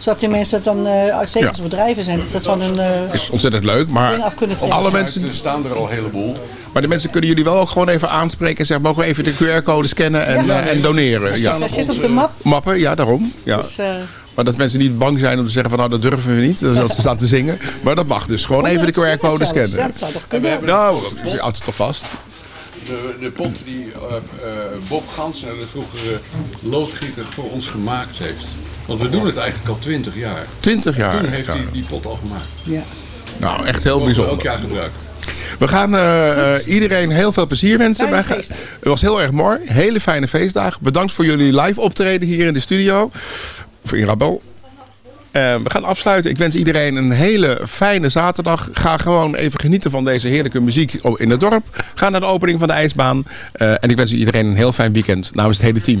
Zodat die mensen dat dan, eh, zeker Ja. als bedrijven zijn, dat dat van een eh, is ontzettend leuk. Maar ding af kunnen trekken. alle mensen... Er staan er al een heleboel. Maar de mensen kunnen jullie wel ook gewoon even aanspreken. En zeggen, mogen we even de QR-code scannen en, Ja. eh, en doneren. Ja. staat- zit op de map. Mappen, ja, daarom. Ja. Dus, eh, Maar dat mensen niet bang zijn om te zeggen van nou dat durven we niet. Zoals ze staan te zingen. Maar dat mag dus. Gewoon even de QR-code scannen. Dat zou toch kunnen. hebben Nou, houdt het toch vast. De, de pot die eh, eh, Bob Gansen, de vroegere loodgieter, voor ons gemaakt heeft. Want we doen het eigenlijk al 20 jaar. 20 jaar, Toen heeft ja. hij die pot al gemaakt. Ja. Nou, echt heel bijzonder. elk jaar gebruiken. We gaan eh, eh, iedereen heel veel plezier wensen. Fijne Wij gaan- feestdagen. het was heel erg mooi. Hele fijne feestdagen. Bedankt voor jullie live optreden hier in de studio. Voor in Rabel. Eh, we gaan afsluiten. Ik wens iedereen een hele fijne zaterdag. Ga gewoon even genieten van deze heerlijke muziek in het dorp. Ga naar de opening van de ijsbaan. Eh, en ik wens iedereen een heel fijn weekend namens het hele team.